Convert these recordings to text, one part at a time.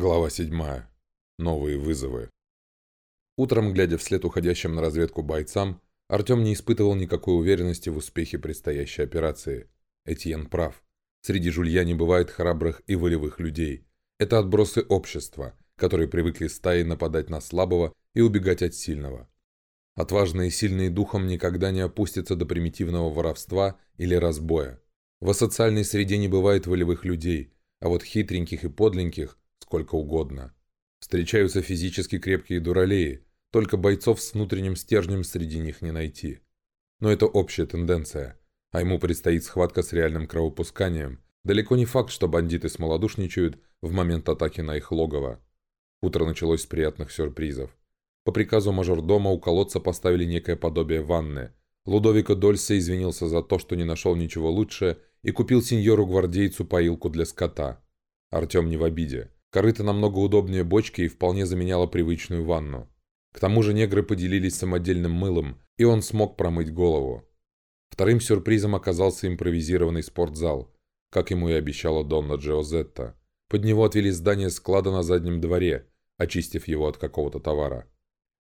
Глава 7. Новые вызовы. Утром, глядя вслед уходящим на разведку бойцам, Артем не испытывал никакой уверенности в успехе предстоящей операции. Этьен прав. Среди жулья не бывает храбрых и волевых людей. Это отбросы общества, которые привыкли стаей нападать на слабого и убегать от сильного. Отважные и сильные духом никогда не опустятся до примитивного воровства или разбоя. В асоциальной среде не бывает волевых людей, а вот хитреньких и подленьких – сколько угодно. Встречаются физически крепкие дуралеи, только бойцов с внутренним стержнем среди них не найти. Но это общая тенденция, а ему предстоит схватка с реальным кровопусканием. Далеко не факт, что бандиты смолодушничают в момент атаки на их логово. Утро началось с приятных сюрпризов. По приказу мажордома у колодца поставили некое подобие ванны. Лудовико Дольсе извинился за то, что не нашел ничего лучше, и купил сеньору-гвардейцу поилку для скота. Артем не в обиде. Корыто намного удобнее бочки и вполне заменяло привычную ванну. К тому же негры поделились самодельным мылом, и он смог промыть голову. Вторым сюрпризом оказался импровизированный спортзал, как ему и обещала Донна Джиозетта. Под него отвели здание склада на заднем дворе, очистив его от какого-то товара.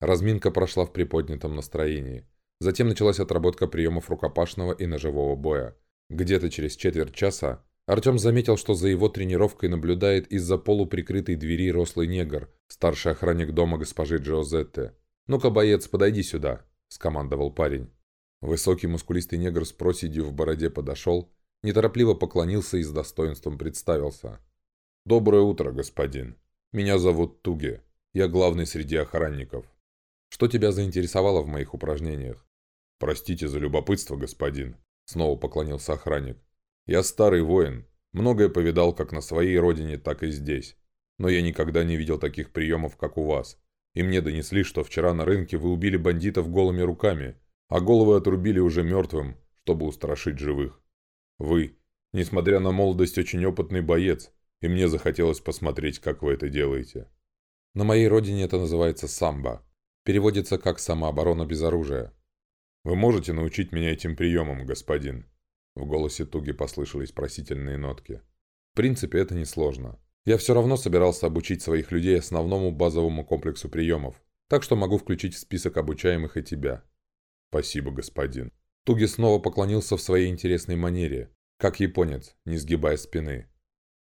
Разминка прошла в приподнятом настроении. Затем началась отработка приемов рукопашного и ножевого боя. Где-то через четверть часа Артем заметил, что за его тренировкой наблюдает из-за полуприкрытой двери рослый негр, старший охранник дома госпожи Джозетте. «Ну-ка, боец, подойди сюда», – скомандовал парень. Высокий мускулистый негр с проседью в бороде подошел, неторопливо поклонился и с достоинством представился. «Доброе утро, господин. Меня зовут Туге. Я главный среди охранников. Что тебя заинтересовало в моих упражнениях?» «Простите за любопытство, господин», – снова поклонился охранник. Я старый воин, многое повидал как на своей родине, так и здесь. Но я никогда не видел таких приемов, как у вас. И мне донесли, что вчера на рынке вы убили бандитов голыми руками, а головы отрубили уже мертвым, чтобы устрашить живых. Вы, несмотря на молодость, очень опытный боец, и мне захотелось посмотреть, как вы это делаете. На моей родине это называется самбо. Переводится как «самооборона без оружия». Вы можете научить меня этим приемам, господин?» В голосе Туги послышались просительные нотки. В принципе, это несложно. Я все равно собирался обучить своих людей основному базовому комплексу приемов, так что могу включить в список обучаемых и тебя. Спасибо, господин. Туги снова поклонился в своей интересной манере, как японец, не сгибая спины.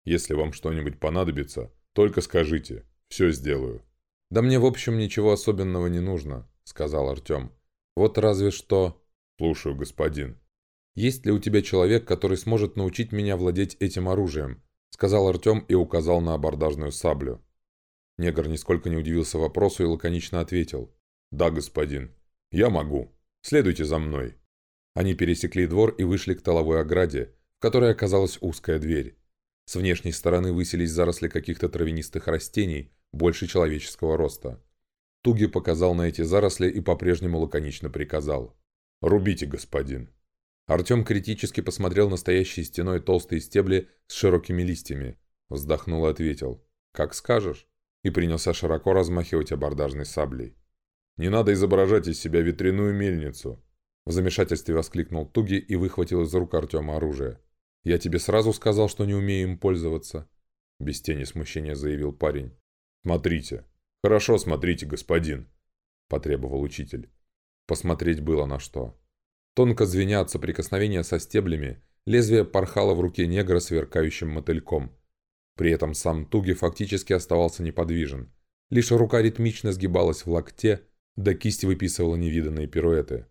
Если вам что-нибудь понадобится, только скажите, все сделаю. Да мне, в общем, ничего особенного не нужно, сказал Артем. Вот разве что... Слушаю, господин. «Есть ли у тебя человек, который сможет научить меня владеть этим оружием?» сказал Артем и указал на абордажную саблю. Негр нисколько не удивился вопросу и лаконично ответил. «Да, господин. Я могу. Следуйте за мной». Они пересекли двор и вышли к толовой ограде, в которой оказалась узкая дверь. С внешней стороны высились заросли каких-то травянистых растений, больше человеческого роста. Туги показал на эти заросли и по-прежнему лаконично приказал. «Рубите, господин». Артем критически посмотрел на стоящие стеной толстые стебли с широкими листьями. Вздохнул и ответил. «Как скажешь». И принялся широко размахивать абордажной саблей. «Не надо изображать из себя ветряную мельницу!» В замешательстве воскликнул Туги и выхватил из рук Артема оружие. «Я тебе сразу сказал, что не умею им пользоваться!» Без тени смущения заявил парень. «Смотрите! Хорошо смотрите, господин!» Потребовал учитель. Посмотреть было на что. Тонко звеня от соприкосновения со стеблями, лезвие порхало в руке негра сверкающим мотыльком. При этом сам Туги фактически оставался неподвижен. Лишь рука ритмично сгибалась в локте, да кисть выписывала невиданные пируэты.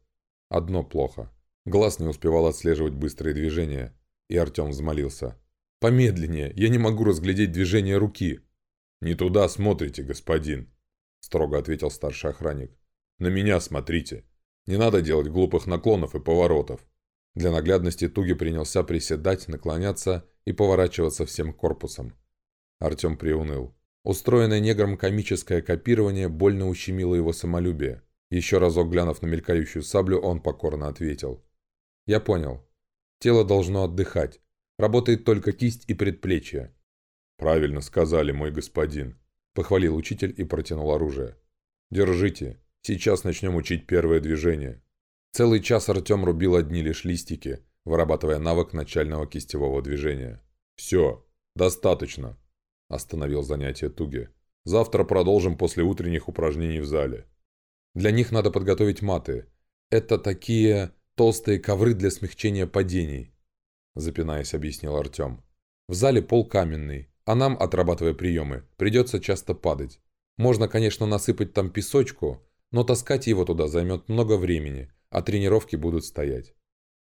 Одно плохо. Глаз не успевал отслеживать быстрые движения, и Артем взмолился. «Помедленнее, я не могу разглядеть движение руки». «Не туда смотрите, господин», — строго ответил старший охранник. «На меня смотрите. Не надо делать глупых наклонов и поворотов. Для наглядности Туги принялся приседать, наклоняться и поворачиваться всем корпусом. Артем приуныл. Устроенное негром комическое копирование больно ущемило его самолюбие. Еще разок глянув на мелькающую саблю, он покорно ответил. «Я понял. Тело должно отдыхать. Работает только кисть и предплечье». «Правильно сказали, мой господин», — похвалил учитель и протянул оружие. «Держите. Сейчас начнем учить первое движение. Целый час Артем рубил одни лишь листики, вырабатывая навык начального кистевого движения. Все, достаточно. – остановил занятие Туги. «Завтра продолжим после утренних упражнений в зале. Для них надо подготовить маты. Это такие толстые ковры для смягчения падений», – запинаясь, объяснил Артем. «В зале пол каменный, а нам, отрабатывая приемы, придется часто падать. Можно, конечно, насыпать там песочку, но таскать его туда займет много времени, а тренировки будут стоять.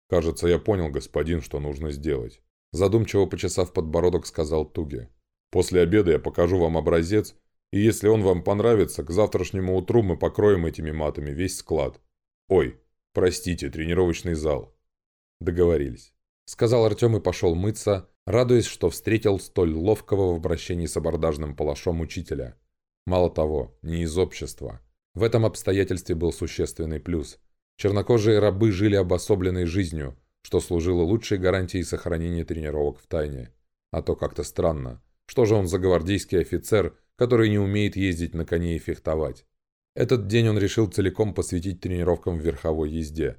«Кажется, я понял, господин, что нужно сделать». Задумчиво почесав подбородок, сказал Туге. «После обеда я покажу вам образец, и если он вам понравится, к завтрашнему утру мы покроем этими матами весь склад. Ой, простите, тренировочный зал». Договорились. Сказал Артем и пошел мыться, радуясь, что встретил столь ловкого в обращении с абордажным палашом учителя. Мало того, не из общества. В этом обстоятельстве был существенный плюс – Чернокожие рабы жили обособленной жизнью, что служило лучшей гарантией сохранения тренировок в тайне. А то как-то странно. Что же он за гвардейский офицер, который не умеет ездить на коне и фехтовать? Этот день он решил целиком посвятить тренировкам в верховой езде.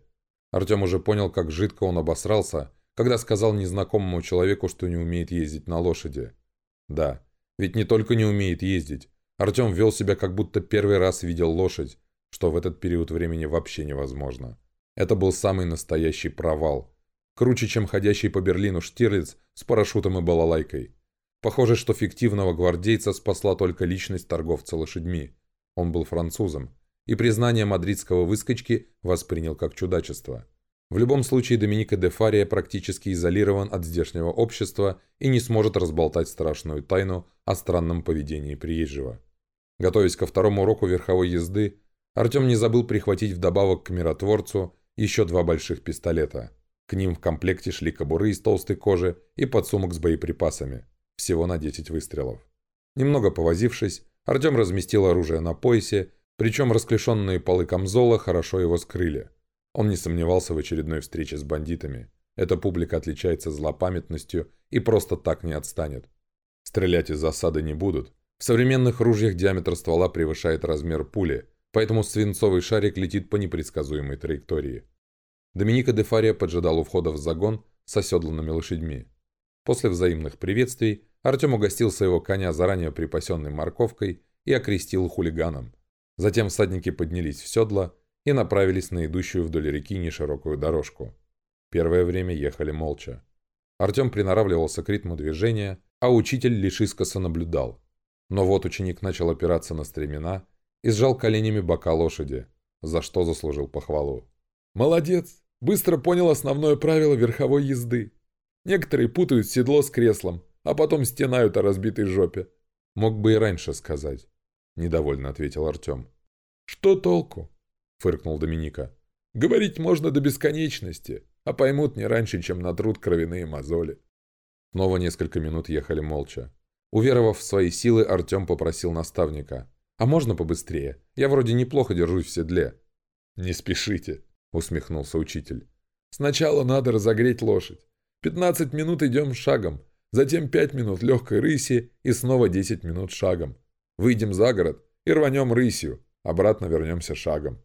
Артем уже понял, как жидко он обосрался, когда сказал незнакомому человеку, что не умеет ездить на лошади. Да, ведь не только не умеет ездить. Артем вел себя, как будто первый раз видел лошадь, что в этот период времени вообще невозможно. Это был самый настоящий провал. Круче, чем ходящий по Берлину Штирлиц с парашютом и балалайкой. Похоже, что фиктивного гвардейца спасла только личность торговца лошадьми. Он был французом. И признание мадридского выскочки воспринял как чудачество. В любом случае Доминика де Фария практически изолирован от здешнего общества и не сможет разболтать страшную тайну о странном поведении приезжего. Готовясь ко второму уроку верховой езды, Артем не забыл прихватить вдобавок к миротворцу еще два больших пистолета. К ним в комплекте шли кобуры из толстой кожи и подсумок с боеприпасами. Всего на 10 выстрелов. Немного повозившись, Артем разместил оружие на поясе, причем расклешенные полы камзола хорошо его скрыли. Он не сомневался в очередной встрече с бандитами. Эта публика отличается злопамятностью и просто так не отстанет. Стрелять из засады не будут. В современных ружьях диаметр ствола превышает размер пули – поэтому свинцовый шарик летит по непредсказуемой траектории. Доминика де Фария поджидал у входа в загон с оседланными лошадьми. После взаимных приветствий Артем угостил своего коня заранее припасенной морковкой и окрестил хулиганом. Затем всадники поднялись в седло и направились на идущую вдоль реки неширокую дорожку. Первое время ехали молча. Артем приноравливался к ритму движения, а учитель лишь искоса наблюдал. Но вот ученик начал опираться на стремена и сжал коленями бока лошади, за что заслужил похвалу. «Молодец! Быстро понял основное правило верховой езды. Некоторые путают седло с креслом, а потом стенают о разбитой жопе». «Мог бы и раньше сказать», — недовольно ответил Артем. «Что толку?» — фыркнул Доминика. «Говорить можно до бесконечности, а поймут не раньше, чем натрут кровяные мозоли». Снова несколько минут ехали молча. Уверовав в свои силы, Артем попросил наставника. «А можно побыстрее? Я вроде неплохо держусь в седле». «Не спешите», — усмехнулся учитель. «Сначала надо разогреть лошадь. Пятнадцать минут идем шагом, затем пять минут легкой рыси и снова десять минут шагом. Выйдем за город и рванем рысью, обратно вернемся шагом».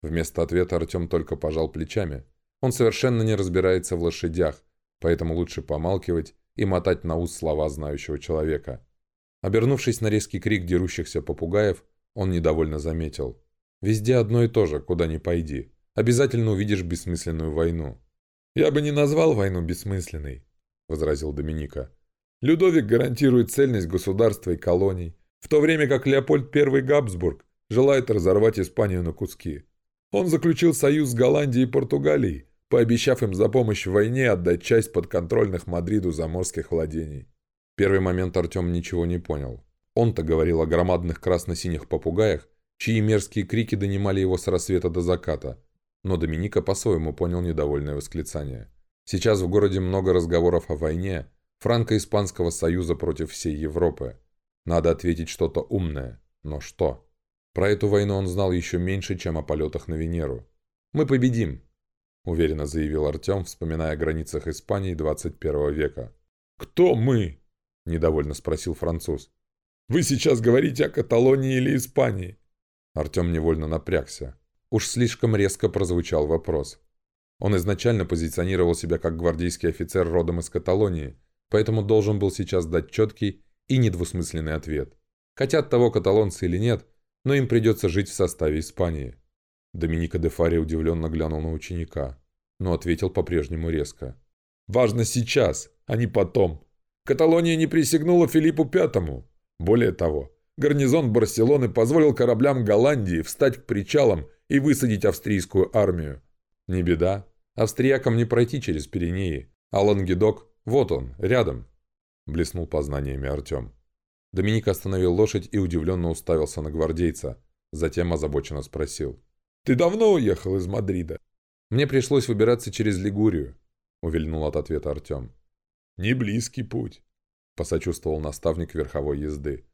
Вместо ответа Артем только пожал плечами. Он совершенно не разбирается в лошадях, поэтому лучше помалкивать и мотать на ус слова знающего человека. Обернувшись на резкий крик дерущихся попугаев, он недовольно заметил. «Везде одно и то же, куда ни пойди. Обязательно увидишь бессмысленную войну». «Я бы не назвал войну бессмысленной», — возразил Доминика. «Людовик гарантирует цельность государства и колоний, в то время как Леопольд I Габсбург желает разорвать Испанию на куски. Он заключил союз с Голландией и Португалией, пообещав им за помощь в войне отдать часть подконтрольных Мадриду заморских владений первый момент Артем ничего не понял. Он-то говорил о громадных красно-синих попугаях, чьи мерзкие крики донимали его с рассвета до заката. Но Доминика по-своему понял недовольное восклицание. Сейчас в городе много разговоров о войне, франко-испанского союза против всей Европы. Надо ответить что-то умное. Но что? Про эту войну он знал еще меньше, чем о полетах на Венеру. «Мы победим», – уверенно заявил Артем, вспоминая о границах Испании 21 века. «Кто мы?» – недовольно спросил француз. «Вы сейчас говорите о Каталонии или Испании?» Артем невольно напрягся. Уж слишком резко прозвучал вопрос. Он изначально позиционировал себя как гвардейский офицер родом из Каталонии, поэтому должен был сейчас дать четкий и недвусмысленный ответ. Хотят того каталонцы или нет, но им придется жить в составе Испании. Доминика де Фари удивленно глянул на ученика, но ответил по-прежнему резко. «Важно сейчас, а не потом. Каталония не присягнула Филиппу Пятому. Более того, гарнизон Барселоны позволил кораблям Голландии встать к причалам и высадить австрийскую армию. Не беда, австриякам не пройти через Пиренеи, а Лангедок, вот он, рядом», – блеснул познаниями Артем. Доминик остановил лошадь и удивленно уставился на гвардейца, затем озабоченно спросил. «Ты давно уехал из Мадрида?» «Мне пришлось выбираться через Лигурию», – увильнул от ответа Артем. «Не близкий путь», – посочувствовал наставник верховой езды.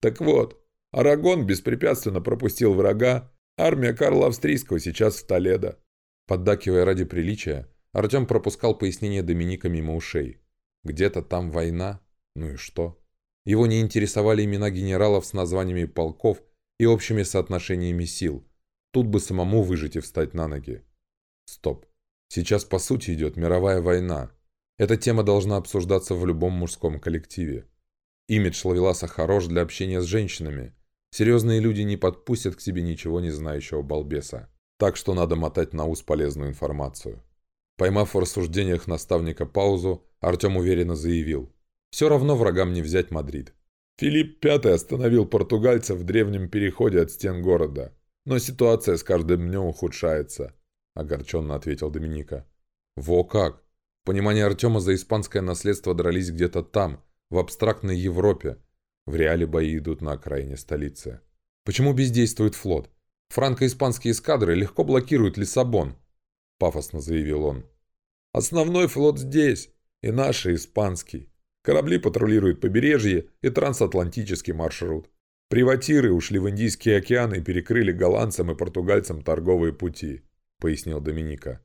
«Так вот, Арагон беспрепятственно пропустил врага, армия Карла Австрийского сейчас в Толедо». Поддакивая ради приличия, Артем пропускал пояснение Доминика мимо ушей. «Где-то там война? Ну и что?» Его не интересовали имена генералов с названиями полков и общими соотношениями сил. Тут бы самому выжить и встать на ноги. Стоп. Сейчас по сути идет мировая война. Эта тема должна обсуждаться в любом мужском коллективе. Имидж Лавеласа хорош для общения с женщинами. Серьезные люди не подпустят к себе ничего не знающего балбеса. Так что надо мотать на ус полезную информацию. Поймав в рассуждениях наставника паузу, Артем уверенно заявил. «Все равно врагам не взять Мадрид». Филипп V остановил португальцев в древнем переходе от стен города. Но ситуация с каждым днем ухудшается, огорченно ответил Доминика. Во как! Понимание Артема за испанское наследство дрались где-то там, в абстрактной Европе. В реале бои идут на окраине столицы. Почему бездействует флот? Франко-испанские эскадры легко блокируют Лиссабон, пафосно заявил он. Основной флот здесь, и наш, и испанский. Корабли патрулируют побережье и трансатлантический маршрут. Приватиры ушли в Индийский океан и перекрыли голландцам и португальцам торговые пути, пояснил Доминика.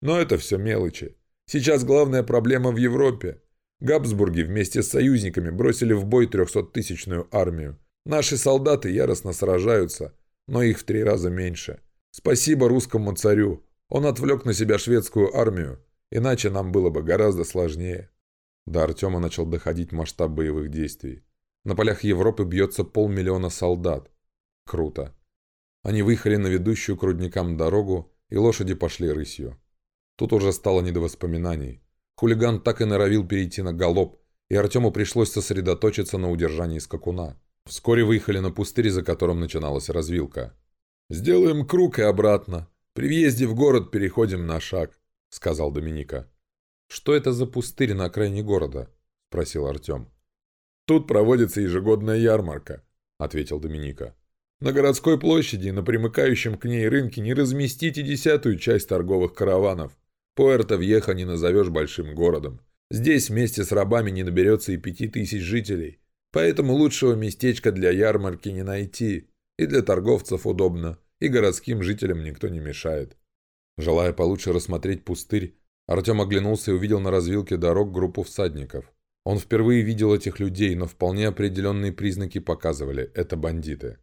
Но это все мелочи. Сейчас главная проблема в Европе. Габсбурги вместе с союзниками бросили в бой трехсоттысячную армию. Наши солдаты яростно сражаются, но их в три раза меньше. Спасибо русскому царю. Он отвлек на себя шведскую армию, иначе нам было бы гораздо сложнее. До Артема начал доходить масштаб боевых действий. На полях Европы бьется полмиллиона солдат. Круто. Они выехали на ведущую к рудникам дорогу, и лошади пошли рысью. Тут уже стало не до воспоминаний. Хулиган так и норовил перейти на галоп, и Артему пришлось сосредоточиться на удержании скакуна. Вскоре выехали на пустырь, за которым начиналась развилка. «Сделаем круг и обратно. При въезде в город переходим на шаг», — сказал Доминика. «Что это за пустырь на окраине города?» — спросил Артем. «Тут проводится ежегодная ярмарка», — ответил Доминика. На городской площади и на примыкающем к ней рынке не разместите десятую часть торговых караванов. Пуэрто-Вьеха не назовешь большим городом. Здесь вместе с рабами не наберется и пяти тысяч жителей. Поэтому лучшего местечка для ярмарки не найти. И для торговцев удобно, и городским жителям никто не мешает. Желая получше рассмотреть пустырь, Артем оглянулся и увидел на развилке дорог группу всадников. Он впервые видел этих людей, но вполне определенные признаки показывали – это бандиты.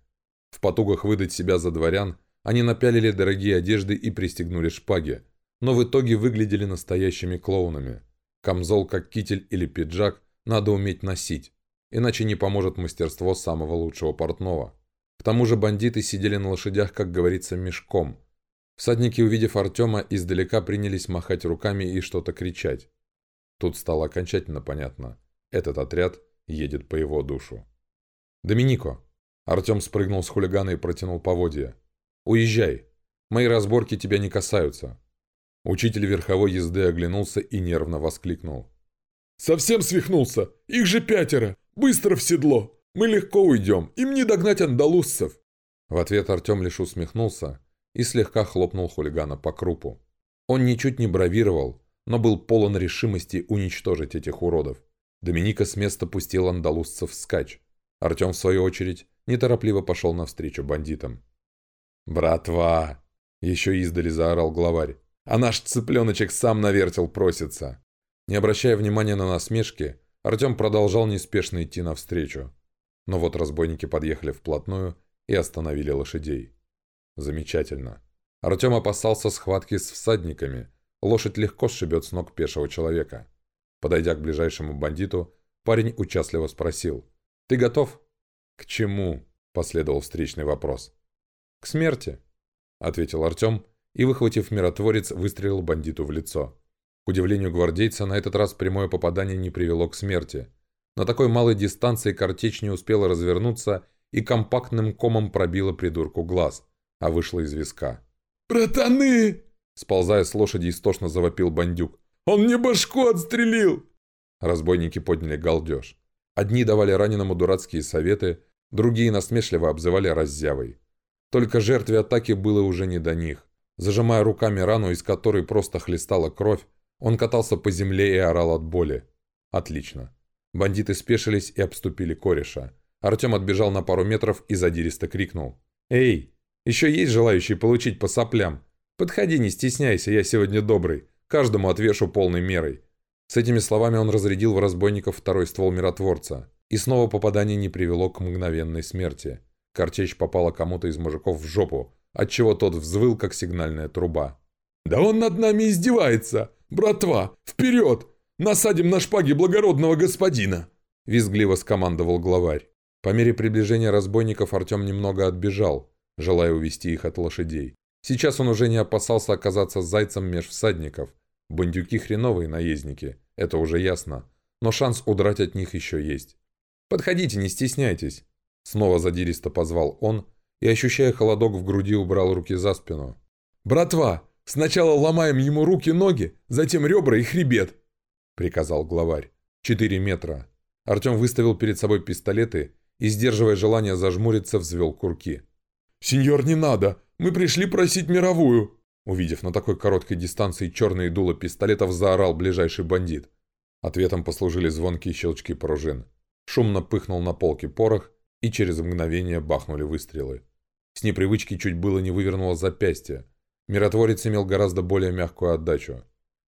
В потугах выдать себя за дворян, они напялили дорогие одежды и пристегнули шпаги, но в итоге выглядели настоящими клоунами. Камзол, как китель или пиджак, надо уметь носить, иначе не поможет мастерство самого лучшего портного. К тому же бандиты сидели на лошадях, как говорится, мешком. Всадники, увидев Артема, издалека принялись махать руками и что-то кричать. Тут стало окончательно понятно. Этот отряд едет по его душу. «Доминико!» Артем спрыгнул с хулигана и протянул поводья. «Уезжай! Мои разборки тебя не касаются. Учитель верховой езды оглянулся и нервно воскликнул. «Совсем свихнулся! Их же пятеро! Быстро в седло! Мы легко уйдем! Им не догнать андалузцев!» В ответ Артем лишь усмехнулся и слегка хлопнул хулигана по крупу. Он ничуть не бравировал, но был полон решимости уничтожить этих уродов. Доминика с места пустил андалузцев вскачь. Артем, в свою очередь, неторопливо пошел навстречу бандитам. «Братва!» — еще издали заорал главарь. А наш цыпленочек сам навертел просится. Не обращая внимания на насмешки, Артем продолжал неспешно идти навстречу. Но вот разбойники подъехали вплотную и остановили лошадей. Замечательно. Артем опасался схватки с всадниками. Лошадь легко сшибет с ног пешего человека. Подойдя к ближайшему бандиту, парень участливо спросил. Ты готов?» «К чему?» – последовал встречный вопрос. «К смерти», – ответил Артем и, выхватив миротворец, выстрелил бандиту в лицо. К удивлению гвардейца, на этот раз прямое попадание не привело к смерти. На такой малой дистанции картечь не успела развернуться и компактным комом пробила придурку глаз, а вышла из виска. «Братаны!» Сползая с лошади, истошно завопил бандюк. «Он мне башку отстрелил!» Разбойники подняли галдеж. Одни давали раненому дурацкие советы, другие насмешливо обзывали раззявой. Только жертве атаки было уже не до них. Зажимая руками рану, из которой просто хлестала кровь, он катался по земле и орал от боли. Отлично. Бандиты спешились и обступили кореша. Артем отбежал на пару метров и задиристо крикнул. «Эй, еще есть желающие получить по соплям? Подходи, не стесняйся, я сегодня добрый. Каждому отвешу полной мерой». С этими словами он разрядил в разбойников второй ствол миротворца. И снова попадание не привело к мгновенной смерти. Картечь попала кому-то из мужиков в жопу, отчего тот взвыл, как сигнальная труба. «Да он над нами издевается! Братва, вперед! Насадим на шпаги благородного господина!» Визгливо скомандовал главарь. По мере приближения разбойников Артем немного отбежал, желая увести их от лошадей. Сейчас он уже не опасался оказаться зайцем меж всадников. Бандюки хреновые наездники, это уже ясно. Но шанс удрать от них еще есть. «Подходите, не стесняйтесь!» Снова задиристо позвал он и, ощущая холодок в груди, убрал руки за спину. «Братва, сначала ломаем ему руки-ноги, затем ребра и хребет!» Приказал главарь. «Четыре метра». Артем выставил перед собой пистолеты и, сдерживая желание зажмуриться, взвел курки. «Сеньор, не надо! Мы пришли просить мировую!» Увидев на такой короткой дистанции черные дула пистолетов, заорал ближайший бандит. Ответом послужили звонкие щелчки пружин. Шумно пыхнул на полке порох, и через мгновение бахнули выстрелы. С непривычки чуть было не вывернуло запястье. Миротворец имел гораздо более мягкую отдачу.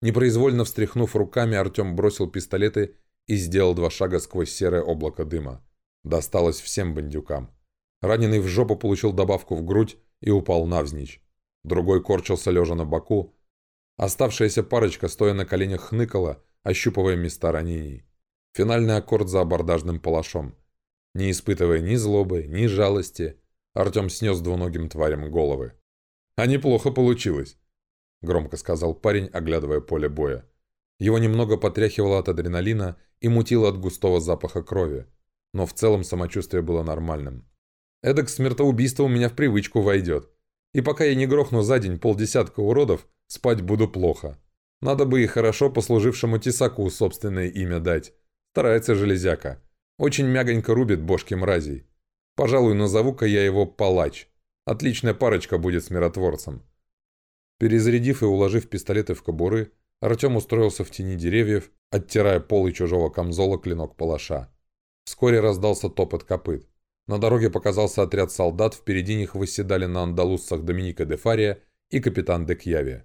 Непроизвольно встряхнув руками, Артем бросил пистолеты и сделал два шага сквозь серое облако дыма. Досталось всем бандюкам. Раненый в жопу получил добавку в грудь и упал навзничь. Другой корчился лежа на боку. Оставшаяся парочка, стоя на коленях, хныкала, ощупывая места ранений. Финальный аккорд за абордажным палашом. Не испытывая ни злобы, ни жалости, Артем снес двуногим тварям головы. «А неплохо получилось», — громко сказал парень, оглядывая поле боя. Его немного потряхивало от адреналина и мутило от густого запаха крови но в целом самочувствие было нормальным. Эдак смертоубийство у меня в привычку войдет. И пока я не грохну за день полдесятка уродов, спать буду плохо. Надо бы и хорошо послужившему тесаку собственное имя дать. Старается железяка. Очень мягонько рубит бошки мразей. Пожалуй, назову-ка я его Палач. Отличная парочка будет с миротворцем. Перезарядив и уложив пистолеты в кобуры, Артем устроился в тени деревьев, оттирая полы чужого камзола клинок палаша. Вскоре раздался топот копыт. На дороге показался отряд солдат, впереди них восседали на андалузцах Доминика де Фария и капитан де Кьяви.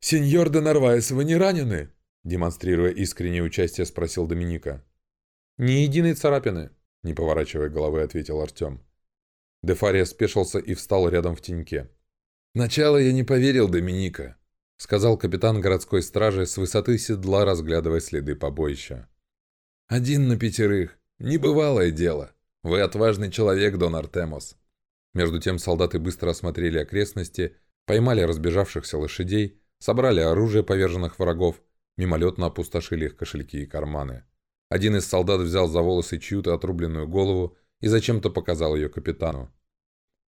«Сеньор де Нарваес, вы не ранены?» Демонстрируя искреннее участие, спросил Доминика. «Ни единой царапины», — не поворачивая головы, ответил Артем. Де Фария спешился и встал рядом в теньке. «Сначала я не поверил Доминика», — сказал капитан городской стражи с высоты седла, разглядывая следы побоища. «Один на пятерых. «Небывалое дело. Вы отважный человек, Дон Артемос». Между тем солдаты быстро осмотрели окрестности, поймали разбежавшихся лошадей, собрали оружие поверженных врагов, мимолетно опустошили их кошельки и карманы. Один из солдат взял за волосы чью-то отрубленную голову и зачем-то показал ее капитану.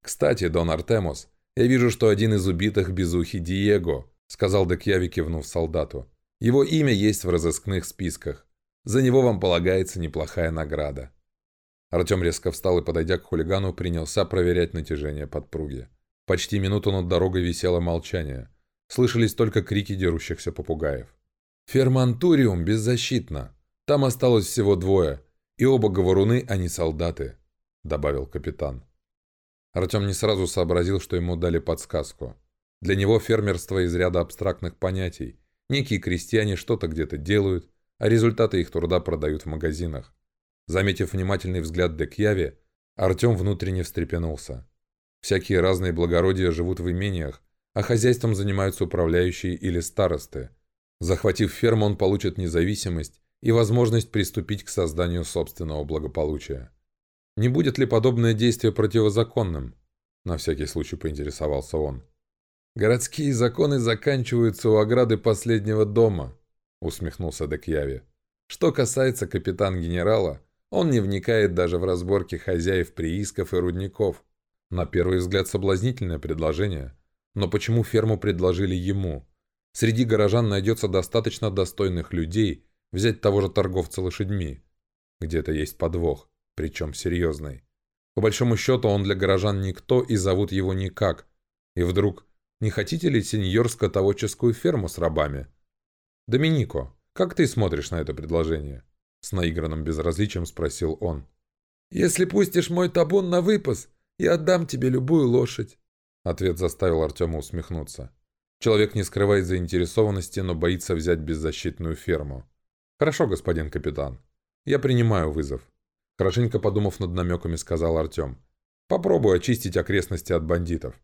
«Кстати, Дон Артемос, я вижу, что один из убитых безухий Диего», сказал Декьяви, кивнув солдату. «Его имя есть в разыскных списках. За него вам полагается неплохая награда». Артем резко встал и, подойдя к хулигану, принялся проверять натяжение подпруги. Почти минуту над дорогой висело молчание. Слышались только крики дерущихся попугаев. «Фермантуриум беззащитно. Там осталось всего двое, и оба говоруны, а не солдаты», — добавил капитан. Артем не сразу сообразил, что ему дали подсказку. Для него фермерство из ряда абстрактных понятий. Некие крестьяне что-то где-то делают, а результаты их труда продают в магазинах. Заметив внимательный взгляд Декьяви, Артем внутренне встрепенулся. Всякие разные благородия живут в имениях, а хозяйством занимаются управляющие или старосты. Захватив ферму, он получит независимость и возможность приступить к созданию собственного благополучия. Не будет ли подобное действие противозаконным? На всякий случай поинтересовался он. «Городские законы заканчиваются у ограды последнего дома», усмехнулся Декьяви. «Что касается капитан-генерала, он не вникает даже в разборки хозяев приисков и рудников. На первый взгляд соблазнительное предложение. Но почему ферму предложили ему? Среди горожан найдется достаточно достойных людей взять того же торговца лошадьми. Где-то есть подвох, причем серьезный. По большому счету он для горожан никто и зовут его никак. И вдруг, не хотите ли сеньор-скотоводческую ферму с рабами? Доминико, как ты смотришь на это предложение? С наигранным безразличием спросил он. «Если пустишь мой табун на выпас, я отдам тебе любую лошадь». Ответ заставил Артема усмехнуться. Человек не скрывает заинтересованности, но боится взять беззащитную ферму. «Хорошо, господин капитан. Я принимаю вызов». Хорошенько подумав над намеками, сказал Артем. «Попробую очистить окрестности от бандитов.